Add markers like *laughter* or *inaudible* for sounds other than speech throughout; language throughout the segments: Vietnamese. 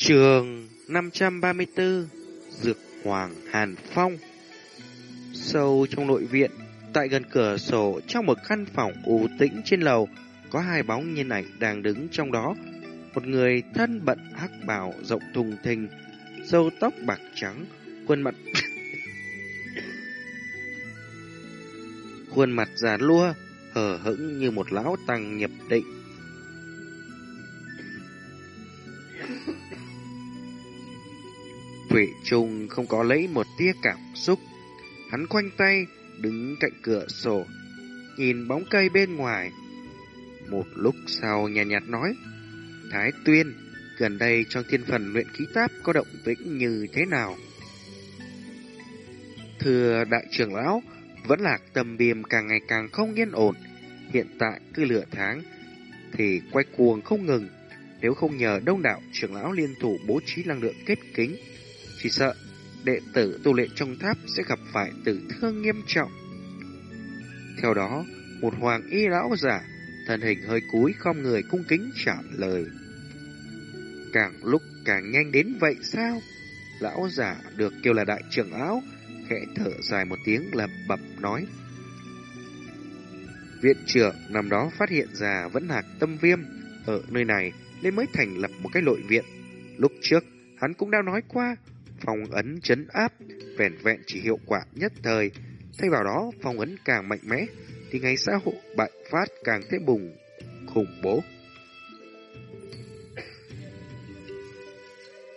Trường 534 Dược Hoàng Hàn Phong. Sâu trong nội viện, Tại gần cửa sổ Trong một căn phòng u tĩnh trên lầu, Có hai bóng nhân ảnh đang đứng trong đó. Một người thân bận hắc bào Rộng thùng thình sâu tóc bạc trắng, Khuôn mặt *laughs* Khuôn mặt già lua Hở hững như một lão tăng nhập định. Thủy Trung không có lấy một tia cảm xúc. Hắn khoanh tay, đứng cạnh cửa sổ, nhìn bóng cây bên ngoài. Một lúc sau nhàn nhạt, nhạt nói, Thái Tuyên, gần đây trong thiên phần luyện khí táp có động tĩnh như thế nào? Thưa đại trưởng lão, vẫn lạc tầm biềm càng ngày càng không yên ổn. Hiện tại cứ lửa tháng thì quay cuồng không ngừng. Nếu không nhờ đông đảo trưởng lão liên thủ bố trí năng lượng kết kính, chỉ sợ đệ tử tu luyện trong tháp sẽ gặp phải tử thương nghiêm trọng. Theo đó, một hoàng y lão giả, thân hình hơi cúi không người cung kính trả lời. Càng lúc càng nhanh đến vậy sao? Lão giả được kêu là đại trưởng lão, khẽ thở dài một tiếng lầm bập nói. Viện trưởng năm đó phát hiện ra vẫn hạc tâm viêm ở nơi này nên mới thành lập một cái nội viện. Lúc trước, hắn cũng đã nói qua, phong ấn chấn áp, vẻn vẹn chỉ hiệu quả nhất thời. Thay vào đó, phong ấn càng mạnh mẽ, thì ngày xã hội bại phát càng thêm bùng, khủng bố.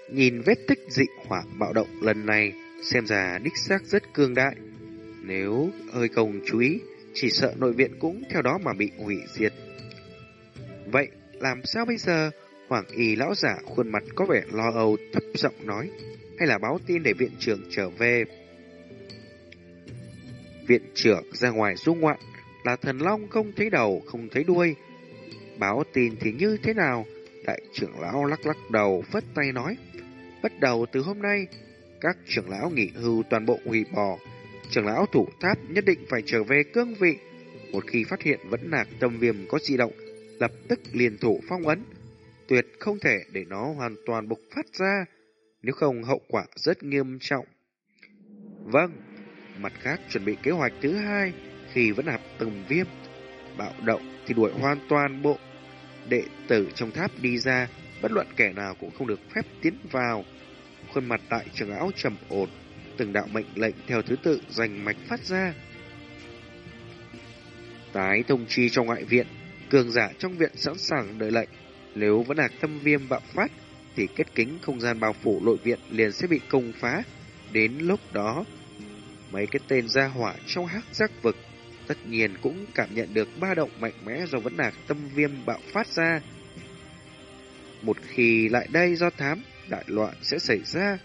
Nhìn vết tích dị hỏa bạo động lần này, xem ra đích xác rất cương đại. Nếu hơi công chú ý, chỉ sợ nội viện cũng theo đó mà bị hủy diệt. Vậy, làm sao bây giờ? Hoàng y lão giả khuôn mặt có vẻ lo âu thấp giọng nói hay là báo tin để viện trưởng trở về. Viện trưởng ra ngoài du ngoạn là thần long không thấy đầu, không thấy đuôi. Báo tin thì như thế nào? Đại trưởng lão lắc lắc đầu, vất tay nói. Bắt đầu từ hôm nay, các trưởng lão nghỉ hưu toàn bộ hủy bỏ. Trưởng lão thủ tháp nhất định phải trở về cương vị. Một khi phát hiện vẫn nạc tâm viêm có di động, lập tức liền thủ phong ấn. Tuyệt không thể để nó hoàn toàn bộc phát ra nếu không hậu quả rất nghiêm trọng. Vâng, mặt khác chuẩn bị kế hoạch thứ hai khi vẫn hạp từng viêm. Bạo động thì đuổi hoàn toàn bộ đệ tử trong tháp đi ra, bất luận kẻ nào cũng không được phép tiến vào. Khuôn mặt tại trường áo trầm ổn, từng đạo mệnh lệnh theo thứ tự dành mạch phát ra. Tái thông chi trong ngoại viện, cường giả trong viện sẵn sàng đợi lệnh. Nếu vẫn là tâm viêm bạo phát, thì kết kính không gian bao phủ nội viện liền sẽ bị công phá. Đến lúc đó, mấy cái tên gia hỏa trong hắc giác vực tất nhiên cũng cảm nhận được ba động mạnh mẽ do vấn đạc tâm viêm bạo phát ra. Một khi lại đây do thám, đại loạn sẽ xảy ra.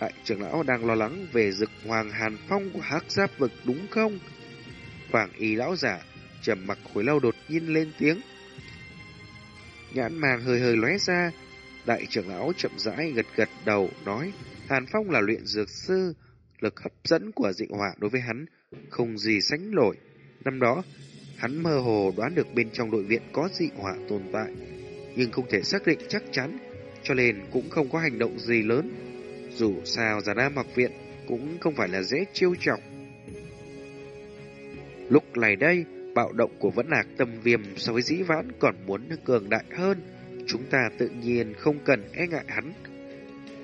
Đại trưởng lão đang lo lắng về dực hoàng hàn phong của hắc giáp vực đúng không? Hoàng y lão giả trầm mặc hồi lâu đột nhiên lên tiếng. Nhãn màng hơi hơi lóe ra, Đại trưởng lão chậm rãi gật gật đầu nói, Hàn Phong là luyện dược sư, lực hấp dẫn của dị hỏa đối với hắn không gì sánh nổi. Năm đó, hắn mơ hồ đoán được bên trong đội viện có dị hỏa tồn tại, nhưng không thể xác định chắc chắn, cho nên cũng không có hành động gì lớn. Dù sao giả nam học viện cũng không phải là dễ chiêu trọng. Lúc này đây, bạo động của vẫn lạc tâm viêm so với dĩ vãn còn muốn cường đại hơn. Chúng ta tự nhiên không cần e ngại hắn.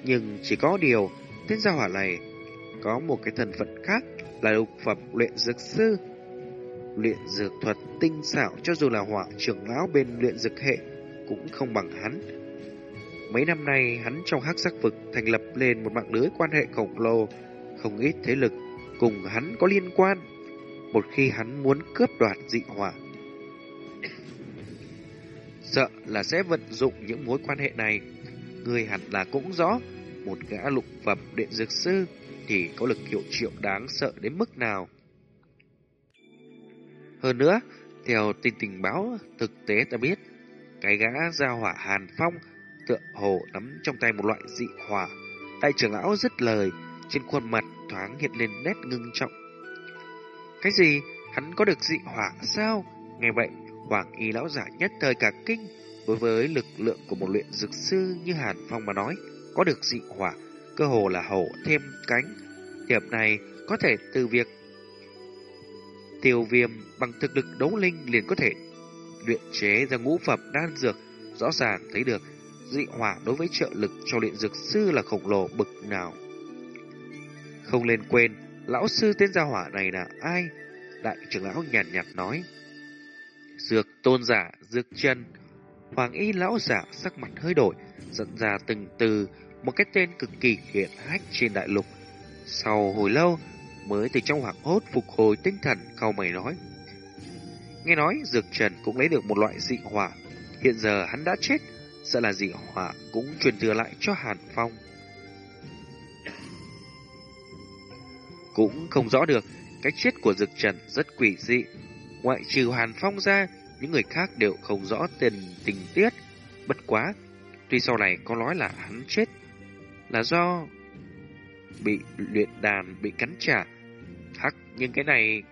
Nhưng chỉ có điều, tên gia hỏa này có một cái thần phận khác là lục phẩm luyện dược sư. Luyện dược thuật tinh xảo cho dù là hỏa trưởng lão bên luyện dược hệ cũng không bằng hắn. Mấy năm nay hắn trong hắc sắc vực thành lập lên một mạng lưới quan hệ khổng lồ, không ít thế lực cùng hắn có liên quan. Một khi hắn muốn cướp đoạt dị hỏa sợ là sẽ vận dụng những mối quan hệ này. Người hẳn là cũng rõ, một gã lục phẩm điện dược sư thì có lực hiệu triệu đáng sợ đến mức nào. Hơn nữa, theo tin tình báo thực tế ta biết, cái gã gia hỏa Hàn Phong tựa hồ nắm trong tay một loại dị hỏa. Đại trưởng lão dứt lời, trên khuôn mặt thoáng hiện lên nét ngưng trọng. Cái gì? Hắn có được dị hỏa sao? Nghe vậy, Hoàng y lão giả nhất thời cả kinh, Đối với lực lượng của một luyện dược sư như Hàn Phong mà nói, có được dị hỏa, cơ hồ là hổ thêm cánh. Điểm này có thể từ việc tiêu viêm bằng thực lực đấu linh liền có thể luyện chế ra ngũ phẩm đan dược, rõ ràng thấy được dị hỏa đối với trợ lực cho luyện dược sư là khổng lồ bực nào. Không nên quên, lão sư tên gia hỏa này là ai? Đại trưởng lão nhàn nhạt, nhạt nói. Dược tôn giả, dược chân. Hoàng y lão giả sắc mặt hơi đổi, dẫn ra từng từ một cái tên cực kỳ hiện hách trên đại lục. Sau hồi lâu, mới từ trong hoảng hốt phục hồi tinh thần câu mày nói. Nghe nói Dược Trần cũng lấy được một loại dị hỏa. Hiện giờ hắn đã chết, sợ là dị hỏa cũng truyền thừa lại cho Hàn Phong. Cũng không rõ được, cái chết của Dược Trần rất quỷ dị. Ngoại trừ Hàn Phong ra, những người khác đều không rõ tình tình tiết. Bất quá, tuy sau này có nói là hắn chết là do bị luyện đàn bị cắn trả. Hắc, nhưng cái này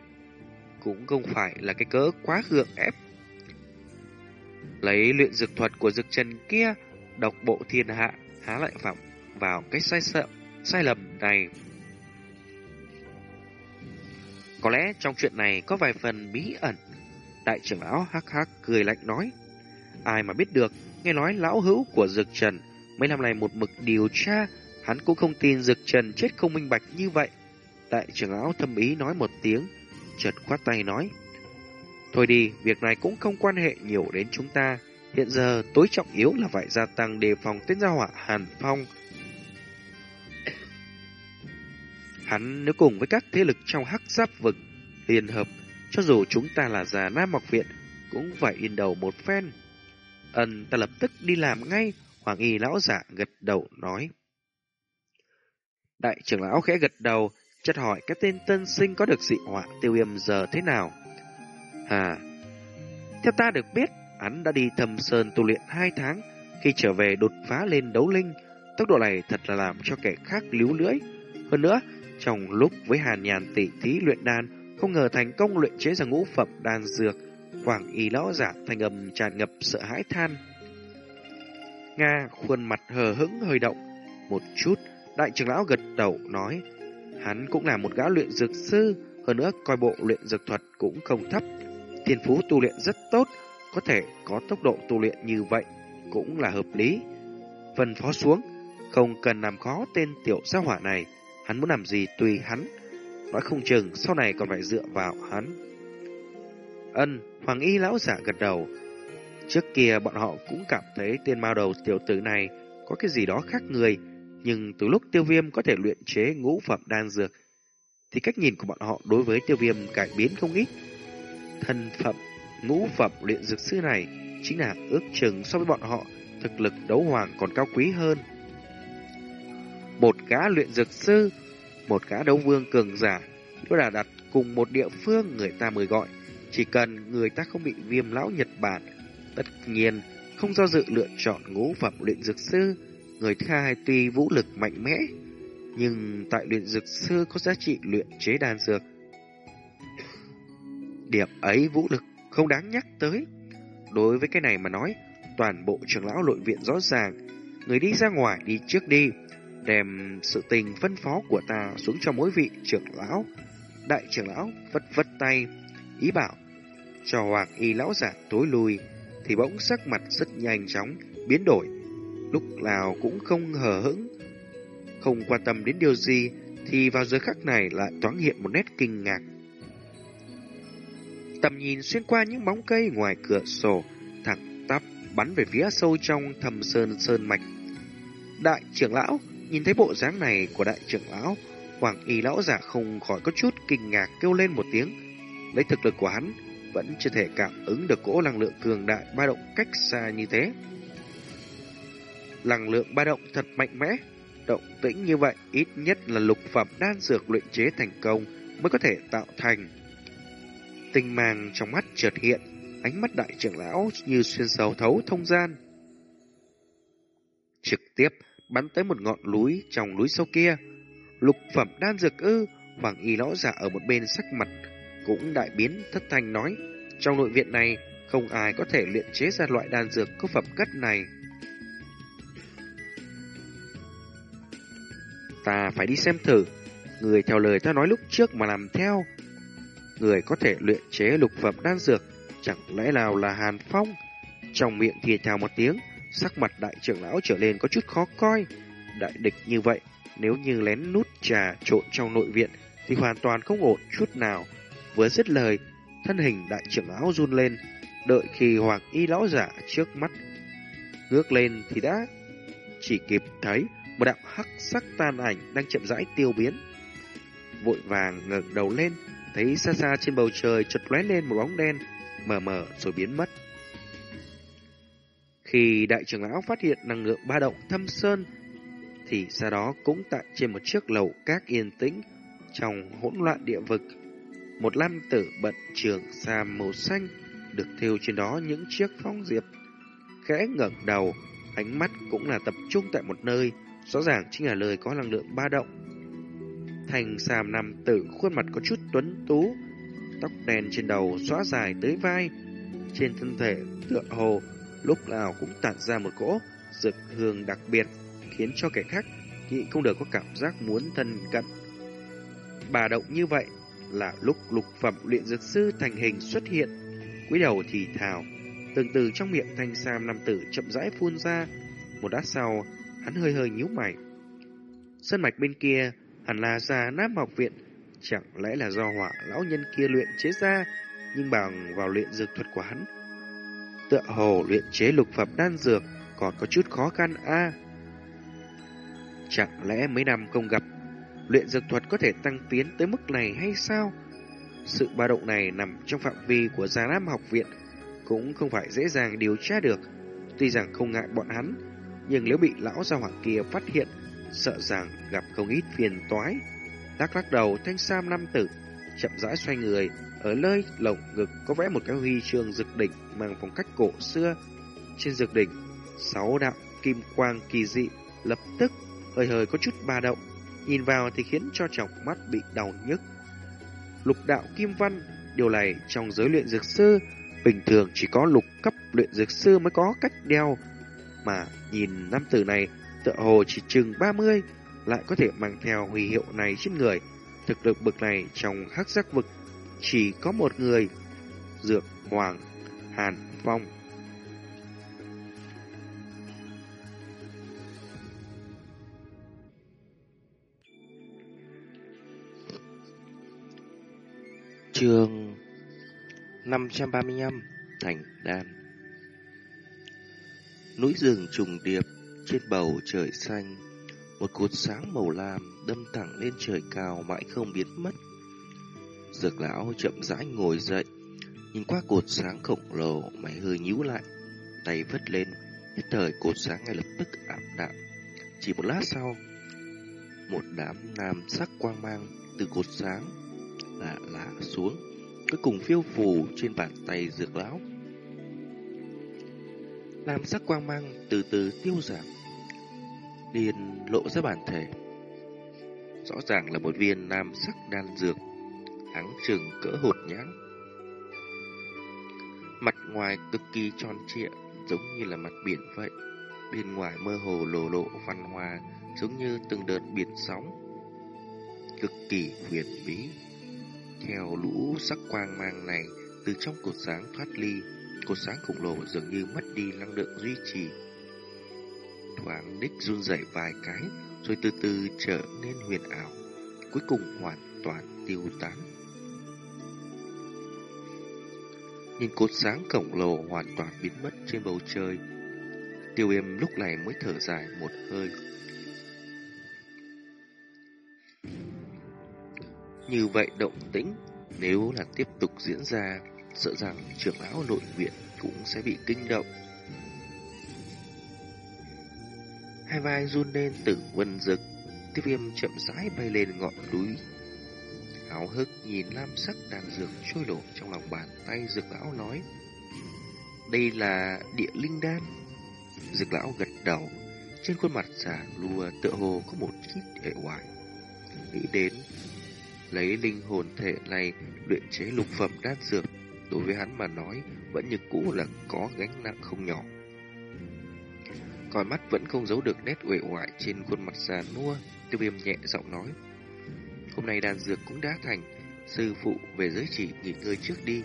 cũng không phải là cái cớ quá gượng ép. Lấy luyện dược thuật của dược trần kia, độc bộ thiên hạ há lại phạm vào cái sai sợ, sai lầm này. Có lẽ trong chuyện này có vài phần bí ẩn. Đại trưởng lão hắc hắc cười lạnh nói. Ai mà biết được, nghe nói lão hữu của dược trần mấy năm này một mực điều tra, hắn cũng không tin dược trần chết không minh bạch như vậy. Đại trưởng lão thâm ý nói một tiếng, chợt quát tay nói. Thôi đi, việc này cũng không quan hệ nhiều đến chúng ta. Hiện giờ tối trọng yếu là phải gia tăng đề phòng tên gia hỏa Hàn Phong. Hắn nếu cùng với các thế lực trong hắc giáp vực liên hợp, cho dù chúng ta là già Nam Mọc Viện, cũng phải yên đầu một phen. Ân ta lập tức đi làm ngay, Hoàng Y lão giả gật đầu nói. Đại trưởng lão khẽ gật đầu, chất hỏi cái tên tân sinh có được dị họa tiêu viêm giờ thế nào. À, theo ta được biết, hắn đã đi thầm sơn tu luyện hai tháng, khi trở về đột phá lên đấu linh, tốc độ này thật là làm cho kẻ khác líu lưỡi. Hơn nữa, trong lúc với hàn nhàn tỷ thí luyện đan, không ngờ thành công luyện chế ra ngũ phẩm đan dược, quảng y lão giả thành âm tràn ngập sợ hãi than. Nga khuôn mặt hờ hững hơi động, một chút, đại trưởng lão gật đầu nói, hắn cũng là một gã luyện dược sư, hơn nữa coi bộ luyện dược thuật cũng không thấp, thiên phú tu luyện rất tốt, có thể có tốc độ tu luyện như vậy cũng là hợp lý. Phân phó xuống, không cần làm khó tên tiểu gia hỏa này, hắn muốn làm gì tùy hắn, nói không chừng sau này còn phải dựa vào hắn. Ân, Hoàng y lão giả gật đầu. Trước kia bọn họ cũng cảm thấy tên mao đầu tiểu tử này có cái gì đó khác người, nhưng từ lúc tiêu viêm có thể luyện chế ngũ phẩm đan dược, thì cách nhìn của bọn họ đối với tiêu viêm cải biến không ít. Thân phẩm ngũ phẩm luyện dược sư này chính là ước chừng so với bọn họ thực lực đấu hoàng còn cao quý hơn. Một gã luyện dược sư, một gã đấu vương cường giả, nếu là đặt cùng một địa phương người ta mới gọi, chỉ cần người ta không bị viêm lão Nhật Bản, tất nhiên không do dự lựa chọn ngũ phẩm luyện dược sư. Người thứ hai tuy vũ lực mạnh mẽ, nhưng tại luyện dược sư có giá trị luyện chế đan dược. Điểm ấy vũ lực không đáng nhắc tới. Đối với cái này mà nói, toàn bộ trưởng lão nội viện rõ ràng, người đi ra ngoài đi trước đi, đem sự tình phân phó của ta xuống cho mỗi vị trưởng lão. Đại trưởng lão vất vất tay, ý bảo cho hoàng y lão giả tối lui, thì bỗng sắc mặt rất nhanh chóng, biến đổi. Lúc nào cũng không hờ hững, không quan tâm đến điều gì, thì vào giờ khắc này lại thoáng hiện một nét kinh ngạc. Tầm nhìn xuyên qua những bóng cây ngoài cửa sổ, thẳng tắp bắn về phía sâu trong thầm sơn sơn mạch. Đại trưởng lão, nhìn thấy bộ dáng này của đại trưởng lão, Hoàng y lão giả không khỏi có chút kinh ngạc kêu lên một tiếng. Lấy thực lực của hắn, vẫn chưa thể cảm ứng được cỗ năng lượng cường đại ba động cách xa như thế. Năng lượng ba động thật mạnh mẽ, động tĩnh như vậy ít nhất là lục phẩm đan dược luyện chế thành công mới có thể tạo thành. Tinh màng trong mắt chợt hiện, ánh mắt đại trưởng lão như xuyên sầu thấu thông gian. Trực tiếp bắn tới một ngọn núi trong núi sâu kia. Lục phẩm đan dược ư, hoàng y lão giả ở một bên sắc mặt cũng đại biến thất thanh nói, trong nội viện này không ai có thể luyện chế ra loại đan dược có phẩm cất này. Ta phải đi xem thử, người theo lời ta nói lúc trước mà làm theo. Người có thể luyện chế lục phẩm đan dược, chẳng lẽ nào là Hàn Phong? Trong miệng thì thào một tiếng, sắc mặt đại trưởng lão trở lên có chút khó coi. Đại địch như vậy, nếu như lén nút trà trộn trong nội viện thì hoàn toàn không ổn chút nào. Vừa dứt lời, thân hình đại trưởng lão run lên, đợi khi hoàng y lão giả trước mắt ngước lên thì đã chỉ kịp thấy một đạo hắc sắc tan ảnh đang chậm rãi tiêu biến. Vội vàng ngẩng đầu lên, thấy xa xa trên bầu trời chợt lóe lên một bóng đen, mờ mờ rồi biến mất. Khi đại trưởng lão phát hiện năng lượng ba động thâm sơn, thì sau đó cũng tại trên một chiếc lầu các yên tĩnh trong hỗn loạn địa vực. Một lam tử bận trường xa màu xanh được thêu trên đó những chiếc phong diệp. Khẽ ngẩng đầu, ánh mắt cũng là tập trung tại một nơi, rõ ràng chính là lời có năng lượng ba động. Thành xàm nam tử khuôn mặt có chút tuấn tú, tóc đen trên đầu xóa dài tới vai, trên thân thể tựa hồ lúc nào cũng tản ra một cỗ dược hương đặc biệt, khiến cho kẻ khác nghĩ không được có cảm giác muốn thân cận. Bà động như vậy là lúc lục phẩm luyện dược sư thành hình xuất hiện, cúi đầu thì thào, từng từ trong miệng thanh sam nam tử chậm rãi phun ra, một đát sau, hắn hơi hơi nhíu mày. Sân mạch bên kia, hẳn là già nát học viện, chẳng lẽ là do hỏa lão nhân kia luyện chế ra, nhưng bằng vào luyện dược thuật của hắn, tựa hồ luyện chế lục phẩm đan dược còn có chút khó khăn a. Chẳng lẽ mấy năm không gặp, luyện dược thuật có thể tăng tiến tới mức này hay sao? Sự ba động này nằm trong phạm vi của Già Nam học viện, cũng không phải dễ dàng điều tra được. Tuy rằng không ngại bọn hắn, nhưng nếu bị lão gia hỏa kia phát hiện, sợ rằng gặp không ít phiền toái. Lắc lắc đầu, thanh sam nam tử, chậm rãi xoay người, ở nơi lồng ngực có vẽ một cái huy chương rực đỉnh mang phong cách cổ xưa. Trên rực đỉnh, sáu đạo kim quang kỳ dị lập tức hơi hơi có chút ba động, nhìn vào thì khiến cho trọng mắt bị đau nhức. Lục đạo kim văn, điều này trong giới luyện dược sư bình thường chỉ có lục cấp luyện dược sư mới có cách đeo, mà nhìn nam tử này tựa hồ chỉ chừng 30 lại có thể mang theo huy hiệu này trên người. Thực lực bực này trong hắc giác vực chỉ có một người, Dược Hoàng Hàn Phong. Trường 535 Thành Đan Núi rừng trùng điệp trên bầu trời xanh Một cột sáng màu lam đâm thẳng lên trời cao mãi không biến mất Dược lão chậm rãi ngồi dậy, nhìn qua cột sáng khổng lồ, mày hơi nhíu lại, tay vất lên, nhất thời cột sáng ngay lập tức ảm đạm. Chỉ một lát sau, một đám nam sắc quang mang từ cột sáng lạ lạ xuống, cuối cùng phiêu phù trên bàn tay dược lão. Nam sắc quang mang từ từ tiêu giảm, liền lộ ra bản thể. Rõ ràng là một viên nam sắc đan dược áng chừng cỡ hột nhãn. Mặt ngoài cực kỳ tròn trịa, giống như là mặt biển vậy. Bên ngoài mơ hồ lồ lộ văn hoa, giống như từng đợt biển sóng. Cực kỳ huyền bí. Theo lũ sắc quang mang này, từ trong cột sáng thoát ly, cột sáng khổng lồ dường như mất đi năng lượng duy trì. Thoáng đích run rẩy vài cái, rồi từ từ trở nên huyền ảo, cuối cùng hoàn toàn tiêu tán. Nhìn cột sáng khổng lồ hoàn toàn biến mất trên bầu trời. Tiêu viêm lúc này mới thở dài một hơi. Như vậy động tĩnh, nếu là tiếp tục diễn ra, sợ rằng trưởng lão nội viện cũng sẽ bị kinh động. Hai vai run lên từ vân rực, tiêu viêm chậm rãi bay lên ngọn núi háo hức nhìn lam sắc đàn dược trôi đổ trong lòng bàn tay dược lão nói. Đây là địa linh đan. Dược lão gật đầu, trên khuôn mặt giả lùa tựa hồ có một chút hệ hoài. Nghĩ đến, lấy linh hồn thể này luyện chế lục phẩm đan dược, đối với hắn mà nói, vẫn như cũ là có gánh nặng không nhỏ. Còn mắt vẫn không giấu được nét uể oải trên khuôn mặt già nua, tiêu viêm nhẹ giọng nói. Hôm nay đàn dược cũng đã thành, sư phụ về giới chỉ nghỉ ngơi trước đi.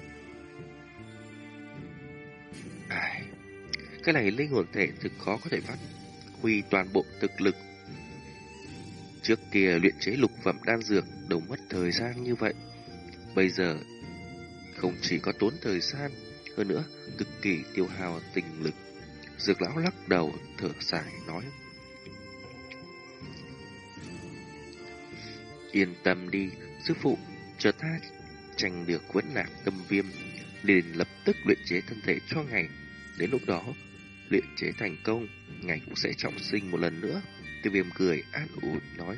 Ai... Cái này linh hồn thể thực khó có thể phát huy toàn bộ thực lực. Trước kia luyện chế lục phẩm đan dược đâu mất thời gian như vậy. Bây giờ không chỉ có tốn thời gian, hơn nữa cực kỳ tiêu hao tình lực. Dược lão lắc đầu thở dài nói. Yên tâm đi, sư phụ, chờ ta tranh được quấn lạc tâm viêm, liền lập tức luyện chế thân thể cho ngài. Đến lúc đó, luyện chế thành công, ngài cũng sẽ trọng sinh một lần nữa. Tiêu viêm cười an ủi nói.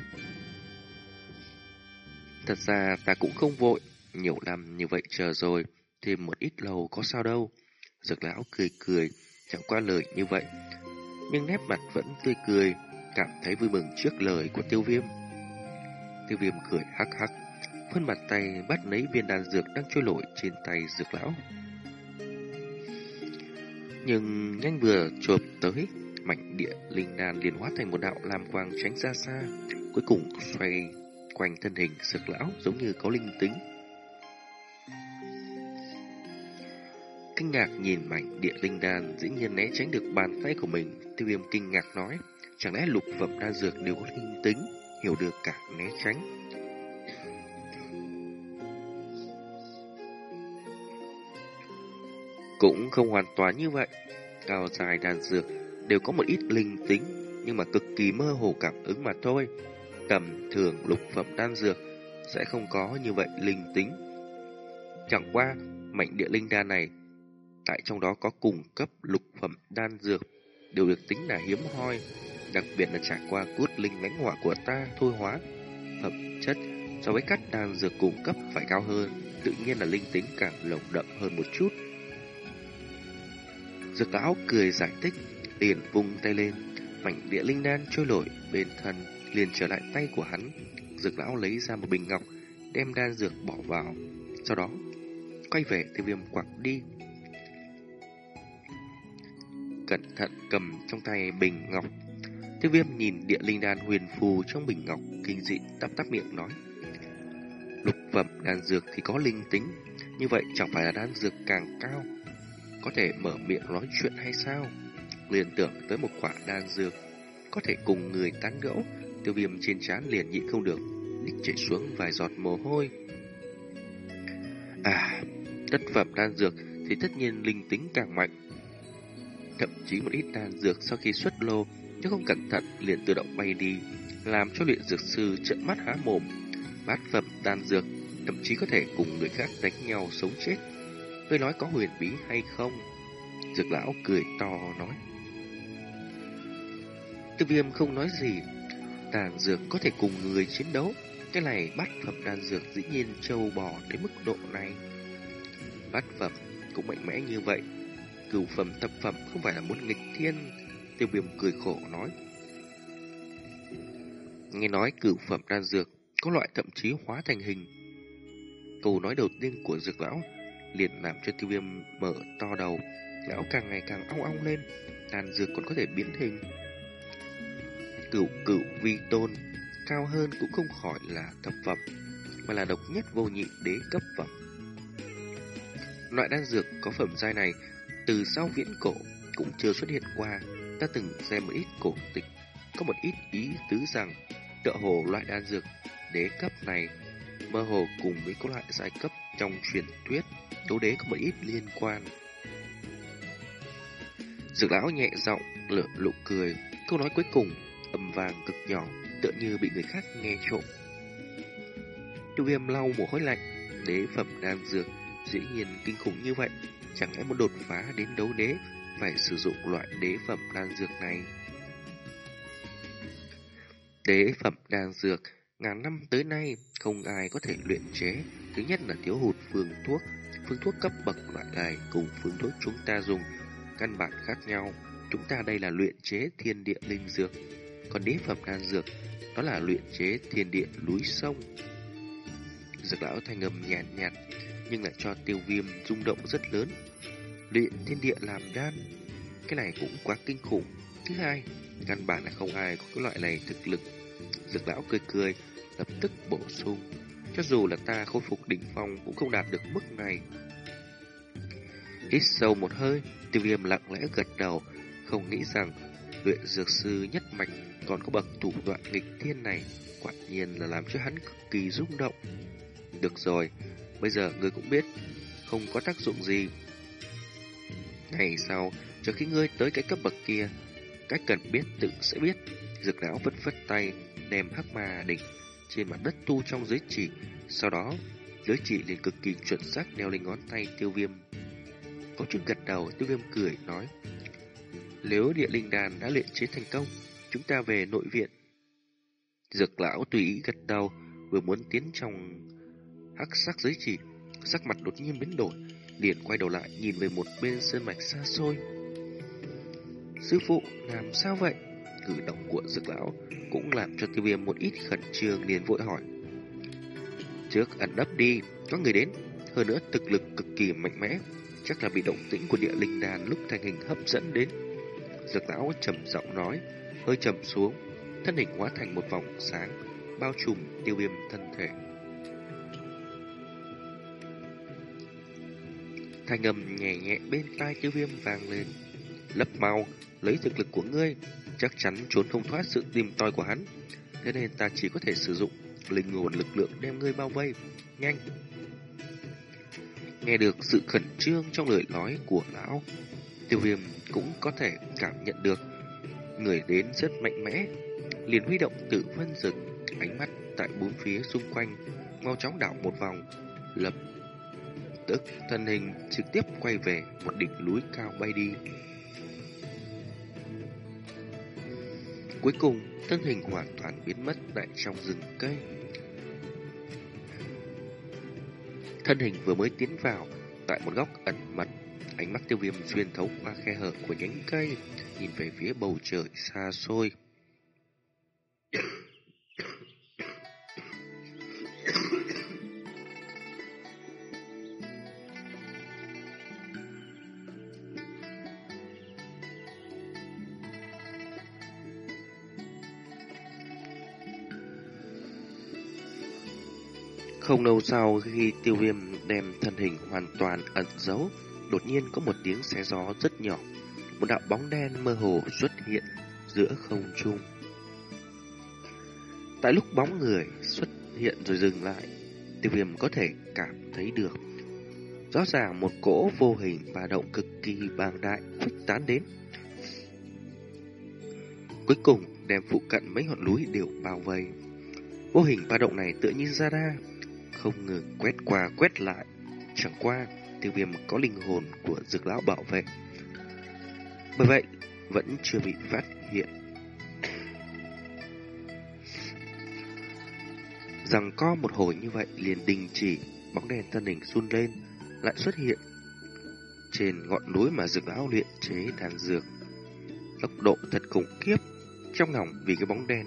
Thật ra ta cũng không vội, nhiều năm như vậy chờ rồi, thêm một ít lâu có sao đâu. Dược lão cười cười, chẳng qua lời như vậy. Nhưng nét mặt vẫn tươi cười, cảm thấy vui mừng trước lời của tiêu viêm. Tiêu viêm cười hắc hắc, phân mặt tay bắt lấy viên đan dược đang trôi nổi trên tay dược lão. Nhưng nhanh vừa chộp tới, mảnh địa linh đan liền hóa thành một đạo làm quang tránh ra xa, cuối cùng xoay quanh thân hình dược lão giống như có linh tính. Kinh ngạc nhìn mảnh địa linh đan dĩ nhiên né tránh được bàn tay của mình, tiêu viêm kinh ngạc nói, chẳng lẽ lục phẩm đan dược đều có linh tính, hiểu được cả né tránh. Cũng không hoàn toàn như vậy, cao dài đàn dược đều có một ít linh tính, nhưng mà cực kỳ mơ hồ cảm ứng mà thôi. Tầm thường lục phẩm đan dược sẽ không có như vậy linh tính. Chẳng qua, mệnh địa linh đan này tại trong đó có cùng cấp lục phẩm đan dược, đều được tính là hiếm hoi, đặc biệt là trải qua cốt linh lãnh hỏa của ta thôi hóa. Phẩm chất so với các đan dược cung cấp phải cao hơn, tự nhiên là linh tính càng lồng đậm hơn một chút. Dược lão cười giải thích, liền vung tay lên, mảnh địa linh đan trôi nổi bên thân liền trở lại tay của hắn. Dược lão lấy ra một bình ngọc, đem đan dược bỏ vào, sau đó quay về tiêu viêm quặc đi cẩn thận cầm trong tay bình ngọc. Tiêu viêm nhìn địa linh đan huyền phù trong bình ngọc, kinh dị tắp tắp miệng nói. Lục phẩm đan dược thì có linh tính, như vậy chẳng phải là đan dược càng cao. Có thể mở miệng nói chuyện hay sao? Liên tưởng tới một quả đan dược, có thể cùng người tán gẫu, tiêu viêm trên trán liền nhịn không được, đích chảy xuống vài giọt mồ hôi. À, đất phẩm đan dược thì tất nhiên linh tính càng mạnh, thậm chí một ít đan dược sau khi xuất lô, nếu không cẩn thận liền tự động bay đi, làm cho luyện dược sư trợn mắt há mồm. Bát phẩm đan dược thậm chí có thể cùng người khác đánh nhau sống chết. Ngươi nói có huyền bí hay không? Dược lão cười to nói. Tư viêm không nói gì. tàn dược có thể cùng người chiến đấu. Cái này bát phẩm đan dược dĩ nhiên trâu bò đến mức độ này. Bát phẩm cũng mạnh mẽ như vậy Cửu phẩm thập phẩm không phải là muốn nghịch thiên Tiêu viêm cười khổ nói. Nghe nói cửu phẩm đan dược Có loại thậm chí hóa thành hình. Câu nói đầu tiên của dược lão liền làm cho tiêu viêm mở to đầu. Lão càng ngày càng ong ong lên, Đan dược còn có thể biến hình. Cửu cửu vi tôn Cao hơn cũng không khỏi là thập phẩm, Mà là độc nhất vô nhị đế cấp phẩm. Loại đan dược có phẩm giai này từ sau viễn cổ cũng chưa xuất hiện qua. Ta từng xem một ít cổ tịch, có một ít ý tứ rằng tựa hồ loại đan dược đế cấp này mơ hồ cùng với các loại giai cấp trong truyền thuyết đấu đế có một ít liên quan. Dược lão nhẹ giọng lựa lụ cười, câu nói cuối cùng âm vàng cực nhỏ, tựa như bị người khác nghe trộm. Tiêu viêm lau mồ hôi lạnh, đế phẩm đan dược dĩ nhiên kinh khủng như vậy, Chẳng lẽ muốn đột phá đến đấu đế phải sử dụng loại đế phẩm đan dược này. Đế phẩm đan dược Ngàn năm tới nay Không ai có thể luyện chế. Thứ nhất là thiếu hụt phương thuốc. Phương thuốc cấp bậc loại này Cùng phương thuốc chúng ta dùng Căn bản khác nhau. Chúng ta đây là luyện chế thiên địa linh dược. Còn đế phẩm đan dược Đó là luyện chế thiên địa núi sông. Dược lão thanh âm nhàn nhạt, nhạt nhưng lại cho tiêu viêm rung động rất lớn luyện thiên địa làm đan. Cái này cũng quá kinh khủng. Thứ hai, căn bản là không ai có cái loại này thực lực. Dược lão cười cười, lập tức bổ sung. Cho dù là ta khôi phục đỉnh phong cũng không đạt được mức này. Hít sâu một hơi, tiêu viêm lặng lẽ gật đầu, không nghĩ rằng luyện dược sư nhất mạch còn có bậc thủ đoạn nghịch thiên này, quả nhiên là làm cho hắn cực kỳ rung động. Được rồi, bây giờ ngươi cũng biết, không có tác dụng gì. Ngày sau, trước khi ngươi tới cái cấp bậc kia, cách cần biết tự sẽ biết. Dược lão vất vất tay, đem hắc ma đỉnh trên mặt đất tu trong giới chỉ, sau đó giới chỉ liền cực kỳ chuẩn xác đeo lên ngón tay tiêu viêm. Có chút gật đầu, tiêu viêm cười nói, nếu địa linh đàn đã luyện chế thành công, chúng ta về nội viện. Dược lão tùy ý gật đầu, vừa muốn tiến trong hắc sắc giới chỉ, sắc mặt đột nhiên biến đổi, liền quay đầu lại nhìn về một bên sơn mạch xa xôi. Sư phụ, làm sao vậy? Cử động của dược lão cũng làm cho tiêu viêm một ít khẩn trương liền vội hỏi. Trước ẩn nấp đi, có người đến, hơn nữa thực lực cực kỳ mạnh mẽ, chắc là bị động tĩnh của địa linh đàn lúc thành hình hấp dẫn đến. Dược lão trầm giọng nói, hơi trầm xuống, thân hình hóa thành một vòng sáng, bao trùm tiêu viêm thân thể. Thanh âm nhẹ nhẹ bên tai tiêu viêm vang lên. Lấp mau, lấy thực lực của ngươi, chắc chắn trốn không thoát sự tìm tòi của hắn. Thế nên ta chỉ có thể sử dụng linh hồn lực lượng đem ngươi bao vây. Nhanh! Nghe được sự khẩn trương trong lời nói của lão, tiêu viêm cũng có thể cảm nhận được người đến rất mạnh mẽ. Liền huy động tự phân rực, ánh mắt tại bốn phía xung quanh, mau chóng đảo một vòng, lập tức thân hình trực tiếp quay về một đỉnh núi cao bay đi. Cuối cùng, thân hình hoàn toàn biến mất tại trong rừng cây. Thân hình vừa mới tiến vào tại một góc ẩn mật, ánh mắt tiêu viêm xuyên thấu qua khe hở của nhánh cây, nhìn về phía bầu trời xa xôi. Không lâu sau khi tiêu viêm đem thân hình hoàn toàn ẩn giấu, đột nhiên có một tiếng xé gió rất nhỏ. Một đạo bóng đen mơ hồ xuất hiện giữa không trung. Tại lúc bóng người xuất hiện rồi dừng lại, tiêu viêm có thể cảm thấy được. Rõ ràng một cỗ vô hình và động cực kỳ bàng đại khuếch tán đến. Cuối cùng đem phụ cận mấy ngọn núi đều bao vây. Vô hình ba động này tựa như ra đa, không ngừng quét qua quét lại. Chẳng qua, tiêu viêm có linh hồn của dược lão bảo vệ. Bởi vậy, vẫn chưa bị phát hiện. Rằng co một hồi như vậy liền đình chỉ, bóng đèn thân hình run lên, lại xuất hiện trên ngọn núi mà dược lão luyện chế đàn dược. Tốc độ thật khủng khiếp, trong lòng vì cái bóng đen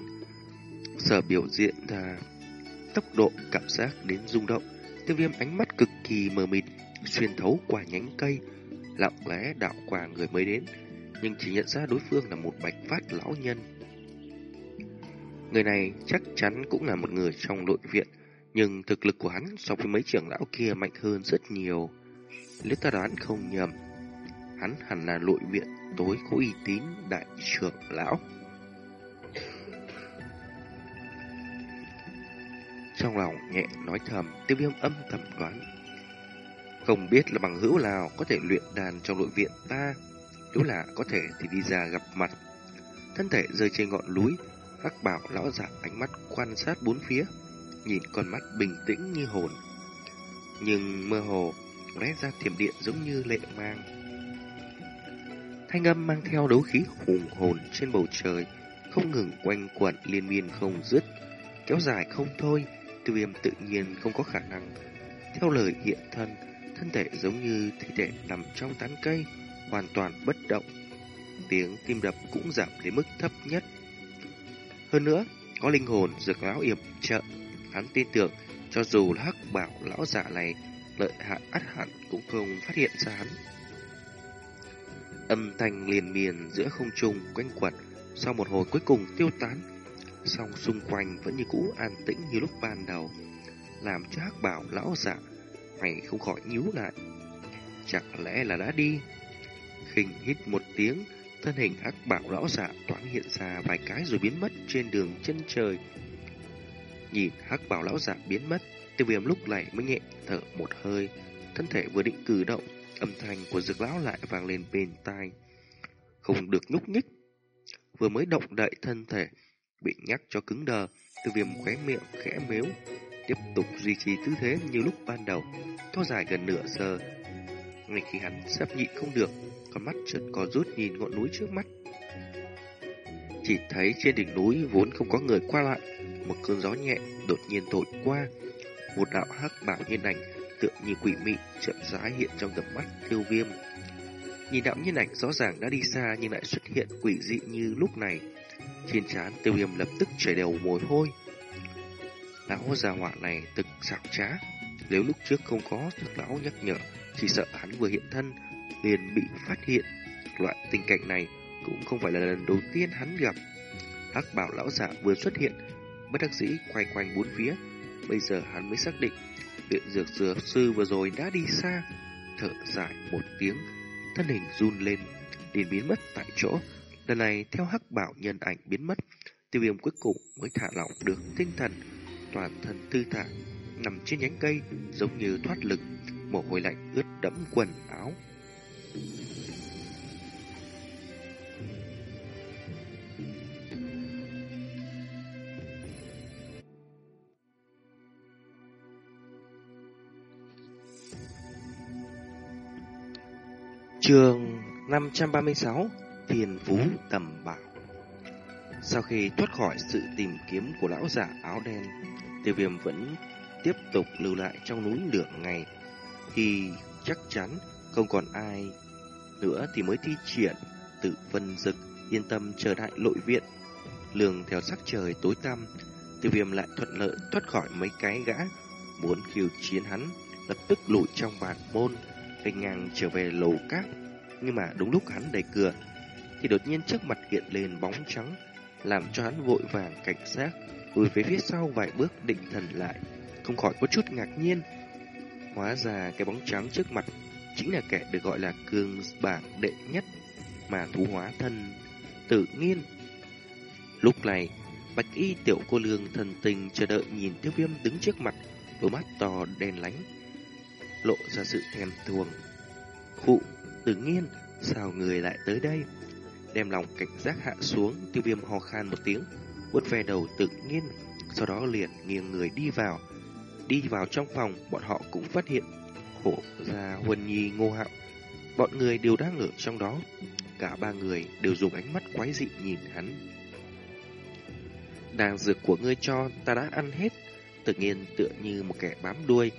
sở biểu diện ra tốc độ cảm giác đến rung động. Tiêu viêm ánh mắt cực kỳ mờ mịt, xuyên thấu qua nhánh cây, lặng lẽ đạo qua người mới đến, nhưng chỉ nhận ra đối phương là một bạch phát lão nhân. Người này chắc chắn cũng là một người trong nội viện, nhưng thực lực của hắn so với mấy trưởng lão kia mạnh hơn rất nhiều. Nếu ta đoán không nhầm, hắn hẳn là nội viện tối có uy tín đại trưởng lão. Trong lòng nhẹ nói thầm, tiêu viêm âm thầm đoán. Không biết là bằng hữu nào có thể luyện đàn trong nội viện ta. Nếu là có thể thì đi ra gặp mặt. Thân thể rơi trên ngọn núi, hắc bảo lão giả ánh mắt quan sát bốn phía, nhìn con mắt bình tĩnh như hồn. Nhưng mơ hồ, lóe ra thiểm điện giống như lệ mang. Thanh âm mang theo đấu khí hùng hồn trên bầu trời, không ngừng quanh quẩn liên miên không dứt, kéo dài không thôi. Tiêu viêm tự nhiên không có khả năng. Theo lời hiện thân Thân thể giống như thi thể nằm trong tán cây Hoàn toàn bất động. Tiếng tim đập cũng giảm đến mức thấp nhất. Hơn nữa Có linh hồn dược lão yểm trợ. Hắn tin tưởng Cho dù là hắc bảo lão giả này Lợi hại ắt hẳn cũng không phát hiện ra hắn. Âm thanh liền miền giữa không trung quanh quẩn, sau một hồi cuối cùng tiêu tán, song xung quanh vẫn như cũ an tĩnh như lúc ban đầu, làm cho hắc bảo lão giả mày không khỏi nhíu lại. Chẳng lẽ là đã đi? Khinh hít một tiếng, thân hình hắc bảo lão dạ giả thoáng hiện ra vài cái rồi biến mất trên đường chân trời. Nhìn hắc bảo lão giả biến mất, tiêu viêm lúc này mới nhẹ thở một hơi, thân thể vừa định cử động, âm thanh của dược lão lại vang lên bên tai. Không được nhúc nhích. Vừa mới động đậy thân thể, bị nhắc cho cứng đờ, từ viêm khóe miệng khẽ mếu, tiếp tục duy trì tư thế như lúc ban đầu, kéo dài gần nửa giờ. Ngay khi hắn sắp nhịn không được, con mắt chợt có rút nhìn ngọn núi trước mắt. Chỉ thấy trên đỉnh núi vốn không có người qua lại, một cơn gió nhẹ đột nhiên thổi qua, một đạo hắc bảo nhân ảnh tựa như quỷ mị chậm rãi hiện trong tầm mắt tiêu viêm. Nhìn đạo nhân ảnh rõ ràng đã đi xa nhưng lại xuất hiện quỷ dị như lúc này. Trên trán tiêu viêm lập tức chảy đều mồ hôi. Lão già họa này thực sạc trá. Nếu lúc trước không có thực lão nhắc nhở, chỉ sợ hắn vừa hiện thân, liền bị phát hiện. Loại tình cảnh này cũng không phải là lần đầu tiên hắn gặp. Hắc bảo lão giả vừa xuất hiện, bất đắc dĩ quay quanh bốn phía. Bây giờ hắn mới xác định, viện dược dược sư vừa rồi đã đi xa. Thở dài một tiếng, thân hình run lên, liền biến mất tại chỗ. Lần này theo hắc bảo nhân ảnh biến mất, tiêu viêm cuối cùng mới thả lỏng được tinh thần, toàn thân tư thả, nằm trên nhánh cây giống như thoát lực, mồ hôi lạnh ướt đẫm quần áo. Trường 536 Thiên Phú Tầm Bảo Sau khi thoát khỏi sự tìm kiếm của lão giả áo đen, tiêu viêm vẫn tiếp tục lưu lại trong núi nửa ngày. Thì chắc chắn không còn ai nữa thì mới thi triển tự vân dực yên tâm chờ đại lội viện. Lường theo sắc trời tối tăm, tiêu viêm lại thuận lợi thoát khỏi mấy cái gã muốn khiêu chiến hắn, lập tức lùi trong bản môn Đành ngang trở về lầu cát Nhưng mà đúng lúc hắn đẩy cửa thì đột nhiên trước mặt hiện lên bóng trắng Làm cho hắn vội vàng cảnh giác Lùi về phía sau vài bước định thần lại Không khỏi có chút ngạc nhiên Hóa ra cái bóng trắng trước mặt Chính là kẻ được gọi là cương bảng đệ nhất Mà thú hóa thân tự nhiên Lúc này Bạch y tiểu cô lương thần tình chờ đợi nhìn tiêu viêm đứng trước mặt Đôi mắt to đen lánh lộ ra sự thèm thuồng. Khụ, tự nhiên, sao người lại tới đây? Đem lòng cảnh giác hạ xuống, tiêu viêm ho khan một tiếng, vuốt ve đầu tự nhiên, sau đó liền nghiêng người đi vào. Đi vào trong phòng, bọn họ cũng phát hiện hổ ra Huân Nhi ngô hạo. Bọn người đều đang ở trong đó. Cả ba người đều dùng ánh mắt quái dị nhìn hắn. Đàng dược của ngươi cho ta đã ăn hết, tự nhiên tựa như một kẻ bám đuôi,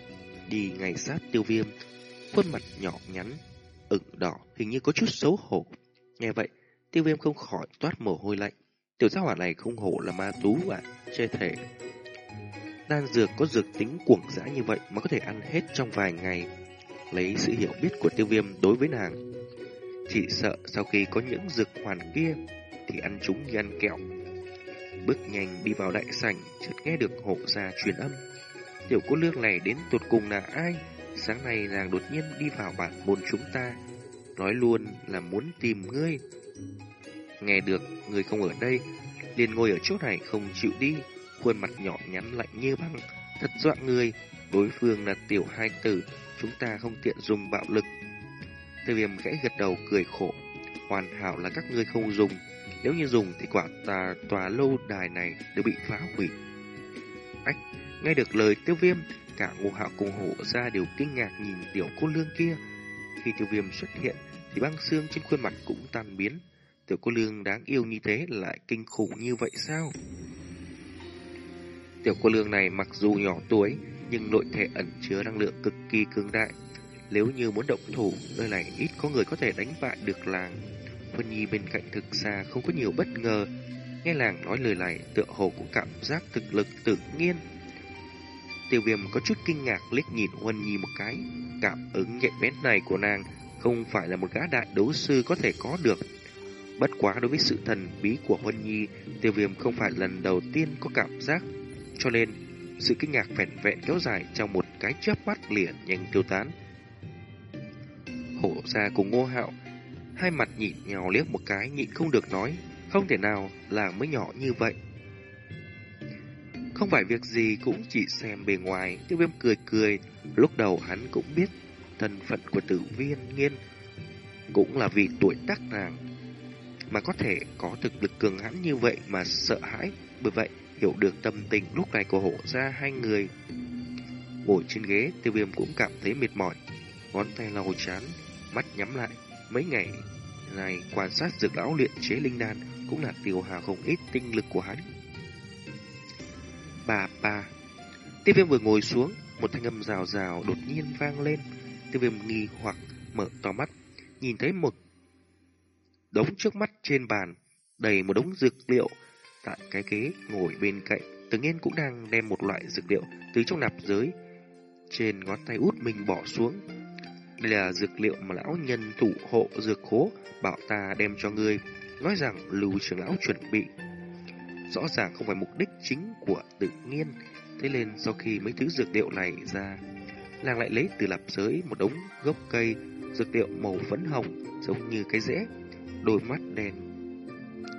đi ngay sát tiêu viêm, khuôn mặt nhỏ nhắn, ửng đỏ, hình như có chút xấu hổ. Nghe vậy, tiêu viêm không khỏi toát mồ hôi lạnh. Tiểu gia hỏa này không hổ là ma tú và chê thể. Đan dược có dược tính cuồng dã như vậy mà có thể ăn hết trong vài ngày. Lấy sự hiểu biết của tiêu viêm đối với nàng. Chỉ sợ sau khi có những dược hoàn kia thì ăn chúng như ăn kẹo. Bước nhanh đi vào đại sảnh, chợt nghe được hộ gia truyền âm. Tiểu cô lương này đến tột cùng là ai? Sáng nay nàng đột nhiên đi vào bản môn chúng ta, nói luôn là muốn tìm ngươi. Nghe được người không ở đây, liền ngồi ở chỗ này không chịu đi, khuôn mặt nhỏ nhắn lạnh như băng, thật dọa người. Đối phương là tiểu hai tử, chúng ta không tiện dùng bạo lực. Tiêu viêm gãy gật đầu cười khổ, hoàn hảo là các ngươi không dùng, nếu như dùng thì quả tà tòa lâu đài này đều bị phá hủy. Ách, Nghe được lời tiêu viêm, cả ngô hạo cùng hộ ra đều kinh ngạc nhìn tiểu cô lương kia. Khi tiêu viêm xuất hiện, thì băng xương trên khuôn mặt cũng tan biến. Tiểu cô lương đáng yêu như thế lại kinh khủng như vậy sao? Tiểu cô lương này mặc dù nhỏ tuổi, nhưng nội thể ẩn chứa năng lượng cực kỳ cường đại. Nếu như muốn động thủ, nơi này ít có người có thể đánh bại được làng. Vân Nhi bên cạnh thực ra không có nhiều bất ngờ. Nghe làng nói lời này, tựa hồ cũng cảm giác thực lực tự nhiên. Tiêu viêm có chút kinh ngạc liếc nhìn Huân Nhi một cái. Cảm ứng nhạy bén này của nàng không phải là một gã đại đấu sư có thể có được. Bất quá đối với sự thần bí của Huân Nhi, tiêu viêm không phải lần đầu tiên có cảm giác. Cho nên, sự kinh ngạc vẹn vẹn kéo dài trong một cái chớp mắt liền nhanh tiêu tán. Hổ ra cùng ngô hạo, hai mặt nhịn nhào liếc một cái nhịn không được nói, không thể nào là mới nhỏ như vậy. Không phải việc gì cũng chỉ xem bề ngoài, tiêu viêm cười cười, lúc đầu hắn cũng biết thân phận của tử viên nghiên, cũng là vì tuổi tác nàng mà có thể có thực lực cường hãn như vậy mà sợ hãi. Bởi vậy, hiểu được tâm tình lúc này của hộ ra hai người ngồi trên ghế, tiêu viêm cũng cảm thấy mệt mỏi. Ngón tay lau chán, mắt nhắm lại. Mấy ngày này, quan sát dược lão luyện chế linh đan cũng là tiêu hào không ít tinh lực của hắn. Bà bà tiêu viêm vừa ngồi xuống, một thanh âm rào rào đột nhiên vang lên. Tiêu viêm nghi hoặc mở to mắt, nhìn thấy một đống trước mắt trên bàn, đầy một đống dược liệu. Tại cái ghế ngồi bên cạnh, tự nhiên cũng đang đem một loại dược liệu từ trong nạp giới trên ngón tay út mình bỏ xuống. Đây là dược liệu mà lão nhân thủ hộ dược khố bảo ta đem cho ngươi, nói rằng lưu trưởng lão chuẩn bị. Rõ ràng không phải mục đích chính của tự nhiên, thế nên sau khi mấy thứ dược liệu này ra, Làng lại lấy từ lạp giới một đống gốc cây dược liệu màu phấn hồng giống như cái rễ, đôi mắt đen.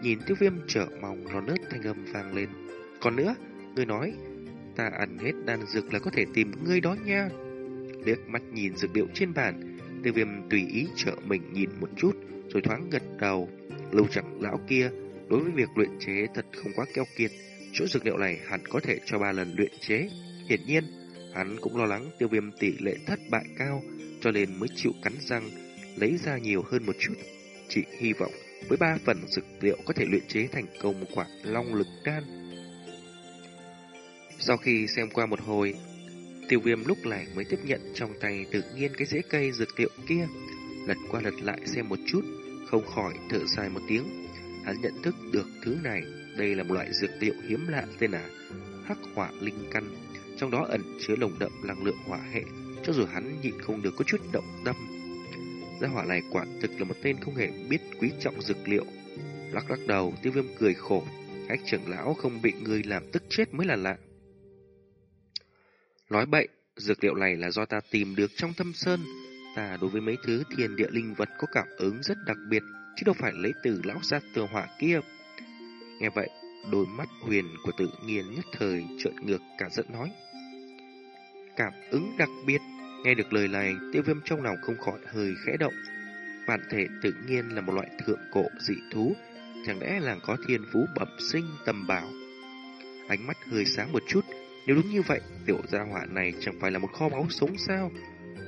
Nhìn tiêu viêm trở mòng nó nớt thanh âm vang lên. Còn nữa, ngươi nói, ta ăn hết đan dược là có thể tìm ngươi đó nha. Liếc mắt nhìn dược liệu trên bàn, tiêu viêm tùy ý trợ mình nhìn một chút, rồi thoáng gật đầu. Lâu chẳng lão kia, đối với việc luyện chế thật không quá keo kiệt, chỗ dược liệu này hẳn có thể cho ba lần luyện chế. Hiển nhiên, Hắn cũng lo lắng tiêu viêm tỷ lệ thất bại cao, cho nên mới chịu cắn răng, lấy ra nhiều hơn một chút. Chỉ hy vọng với ba phần dược liệu có thể luyện chế thành công một quả long lực đan. Sau khi xem qua một hồi, tiêu viêm lúc này mới tiếp nhận trong tay tự nhiên cái rễ cây dược liệu kia. Lật qua lật lại xem một chút, không khỏi thở dài một tiếng. Hắn nhận thức được thứ này, đây là một loại dược liệu hiếm lạ tên là hắc hỏa linh căn trong đó ẩn chứa lồng đậm năng lượng hỏa hệ, cho dù hắn nhịn không được có chút động tâm. Gia hỏa này quả thực là một tên không hề biết quý trọng dược liệu. Lắc lắc đầu, tiêu viêm cười khổ, cách trưởng lão không bị người làm tức chết mới là lạ. Nói bậy, dược liệu này là do ta tìm được trong thâm sơn. Ta đối với mấy thứ thiên địa linh vật có cảm ứng rất đặc biệt, chứ đâu phải lấy từ lão gia tường hỏa kia. Nghe vậy, đôi mắt huyền của tự nhiên nhất thời trợn ngược cả giận nói cảm ứng đặc biệt. Nghe được lời này, tiêu viêm trong lòng không khỏi hơi khẽ động. Bản thể tự nhiên là một loại thượng cổ dị thú, chẳng lẽ là có thiên phú bẩm sinh tầm bảo. Ánh mắt hơi sáng một chút, nếu đúng như vậy, tiểu gia hỏa này chẳng phải là một kho máu sống sao?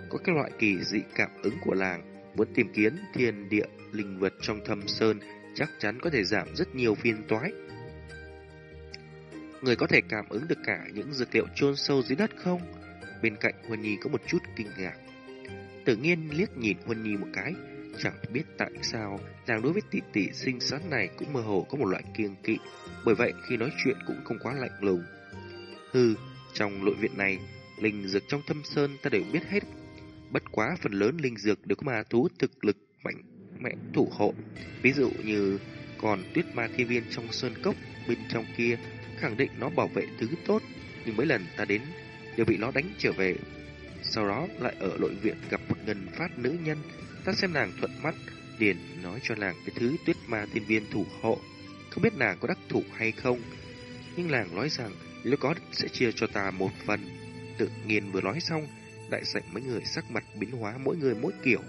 Có cái loại kỳ dị cảm ứng của làng, muốn tìm kiếm thiên địa linh vật trong thâm sơn, chắc chắn có thể giảm rất nhiều phiên toái. Người có thể cảm ứng được cả những dược liệu chôn sâu dưới đất không? Bên cạnh Huân Nhi có một chút kinh ngạc. Tự nhiên liếc nhìn Huân Nhi một cái, chẳng biết tại sao nàng đối với tỷ tỷ sinh xắn này cũng mơ hồ có một loại kiêng kỵ, bởi vậy khi nói chuyện cũng không quá lạnh lùng. Hừ, trong nội viện này, linh dược trong thâm sơn ta đều biết hết. Bất quá phần lớn linh dược đều có ma thú thực lực mạnh mẽ thủ hộ. Ví dụ như còn tuyết ma thi viên trong sơn cốc bên trong kia khẳng định nó bảo vệ thứ tốt, nhưng mấy lần ta đến đều bị nó đánh trở về. Sau đó lại ở nội viện gặp một ngân phát nữ nhân, ta xem nàng thuận mắt, liền nói cho nàng cái thứ tuyết ma thiên viên thủ hộ. Không biết nàng có đắc thủ hay không, nhưng nàng nói rằng nếu có sẽ chia cho ta một phần. Tự nhiên vừa nói xong, đại sảnh mấy người sắc mặt biến hóa mỗi người mỗi kiểu.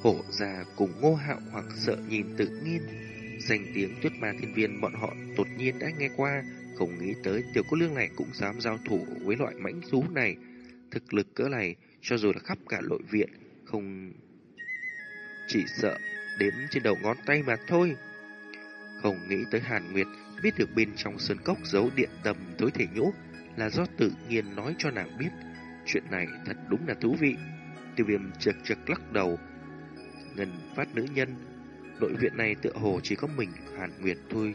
Hổ già cùng ngô hạo hoặc sợ nhìn tự nhiên, danh tiếng tuyết ma thiên viên bọn họ đột nhiên đã nghe qua, không nghĩ tới tiểu cô lương này cũng dám giao thủ với loại mãnh thú này. Thực lực cỡ này, cho dù là khắp cả nội viện, không chỉ sợ đếm trên đầu ngón tay mà thôi. Không nghĩ tới Hàn Nguyệt biết được bên trong sơn cốc giấu điện tầm tối thể nhũ là do tự nhiên nói cho nàng biết. Chuyện này thật đúng là thú vị. Tiêu viêm chật chật lắc đầu. Ngân phát nữ nhân, nội viện này tựa hồ chỉ có mình Hàn Nguyệt thôi.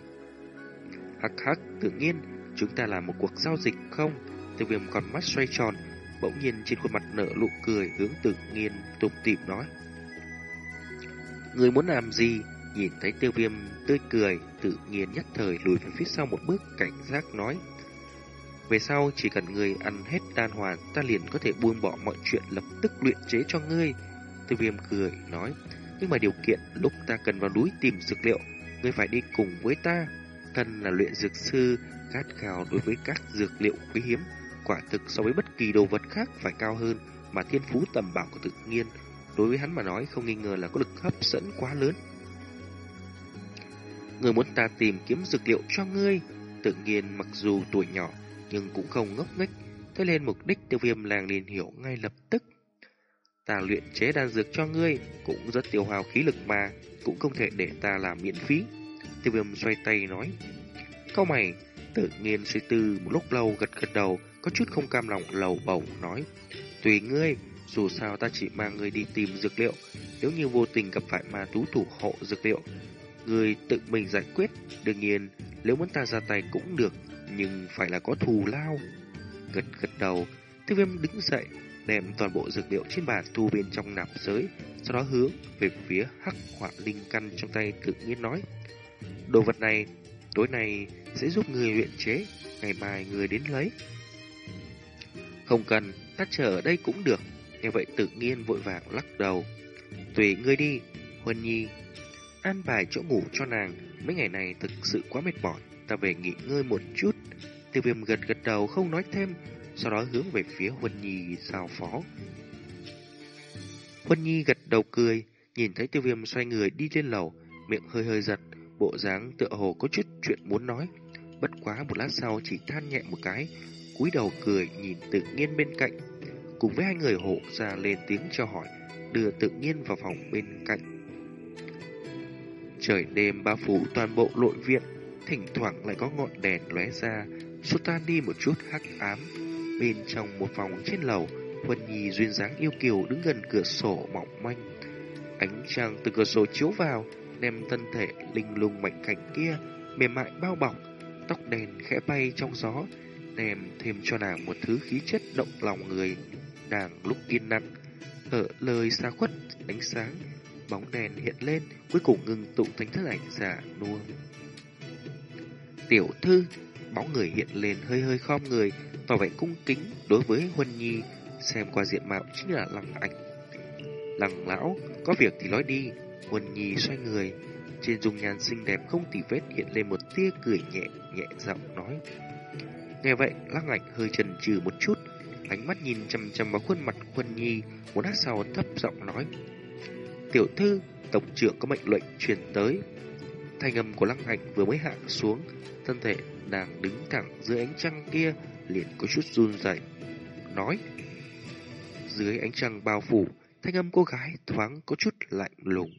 Hắc hắc, tự nhiên, chúng ta làm một cuộc giao dịch không? Tiêu viêm còn mắt xoay tròn, bỗng nhiên trên khuôn mặt nở nụ cười hướng tự nhiên tục tìm nói. Người muốn làm gì? Nhìn thấy tiêu viêm tươi cười, tự nhiên nhất thời lùi về phía sau một bước cảnh giác nói. Về sau chỉ cần người ăn hết đan hoàn, ta liền có thể buông bỏ mọi chuyện lập tức luyện chế cho ngươi. Tiêu viêm cười nói, nhưng mà điều kiện lúc ta cần vào núi tìm dược liệu, ngươi phải đi cùng với ta. Thân là luyện dược sư, khát khao đối với các dược liệu quý hiếm, quả thực so với bất kỳ đồ vật khác phải cao hơn, mà thiên phú tầm bảo của tự nhiên, đối với hắn mà nói không nghi ngờ là có lực hấp dẫn quá lớn. Người muốn ta tìm kiếm dược liệu cho ngươi, tự nhiên mặc dù tuổi nhỏ, nhưng cũng không ngốc nghếch, thế nên mục đích tiêu viêm làng liền hiểu ngay lập tức. Ta luyện chế đan dược cho ngươi, cũng rất tiêu hao khí lực mà, cũng không thể để ta làm miễn phí. Tiêu viêm xoay tay nói, câu mày, tự nhiên suy tư một lúc lâu gật gật đầu, có chút không cam lòng lầu bầu nói, tùy ngươi, dù sao ta chỉ mang ngươi đi tìm dược liệu, nếu như vô tình gặp phải ma tú thủ hộ dược liệu, ngươi tự mình giải quyết, đương nhiên, nếu muốn ta ra tay cũng được, nhưng phải là có thù lao. Gật gật đầu, tiêu viêm đứng dậy, đem toàn bộ dược liệu trên bàn thu bên trong nạp giới, sau đó hướng về phía hắc họa linh căn trong tay tự nhiên nói. Đồ vật này, tối nay sẽ giúp người luyện chế, ngày mai người đến lấy. Không cần, ta chờ ở đây cũng được. Nghe vậy tự nhiên vội vàng lắc đầu. Tùy ngươi đi, Huân Nhi. An bài chỗ ngủ cho nàng, mấy ngày này thực sự quá mệt mỏi, ta về nghỉ ngơi một chút. Tiêu viêm gật gật đầu không nói thêm, sau đó hướng về phía Huân Nhi giao phó. Huân Nhi gật đầu cười, nhìn thấy tiêu viêm xoay người đi lên lầu, miệng hơi hơi giật, bộ dáng tựa hồ có chút chuyện muốn nói. Bất quá một lát sau chỉ than nhẹ một cái, cúi đầu cười nhìn tự nhiên bên cạnh, cùng với hai người hộ ra lên tiếng cho hỏi, đưa tự nhiên vào phòng bên cạnh. Trời đêm bao phủ toàn bộ nội viện, thỉnh thoảng lại có ngọn đèn lóe ra, xua tan đi một chút hắc ám. Bên trong một phòng trên lầu, Huân Nhi duyên dáng yêu kiều đứng gần cửa sổ mỏng manh. Ánh trăng từ cửa sổ chiếu vào, đem thân thể linh lung mạnh cảnh kia mềm mại bao bọc, tóc đen khẽ bay trong gió, đem thêm cho nàng một thứ khí chất động lòng người. Nàng lúc yên lặng, ở lời xa khuất ánh sáng, bóng đèn hiện lên, cuối cùng ngừng tụ thành thân ảnh giả nua. Tiểu thư, bóng người hiện lên hơi hơi khom người, tỏ vẻ cung kính đối với Huân Nhi, xem qua diện mạo chính là lăng ảnh. Lăng lão, có việc thì nói đi, Quân Nhi xoay người, trên dung nhan xinh đẹp không tì vết hiện lên một tia cười nhẹ, nhẹ giọng nói. Nghe vậy, lăng ảnh hơi chần chừ một chút, ánh mắt nhìn chăm chăm vào khuôn mặt Quân Nhi, một lát sau thấp giọng nói. Tiểu thư, tổng trưởng có mệnh lệnh truyền tới. Thanh âm của lăng ảnh vừa mới hạ xuống, thân thể nàng đứng thẳng dưới ánh trăng kia liền có chút run rẩy. Nói, dưới ánh trăng bao phủ, thanh âm cô gái thoáng có chút lạnh lùng.